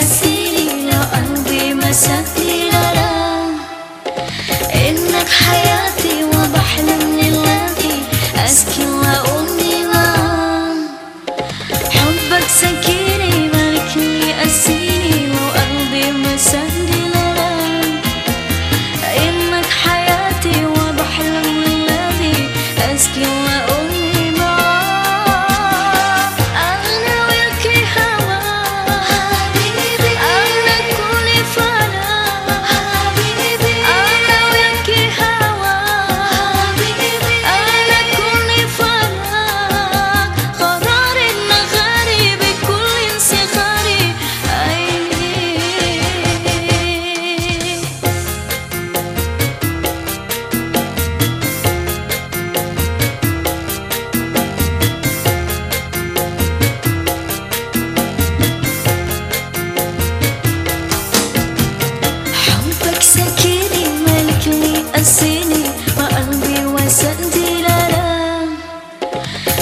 I see.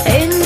In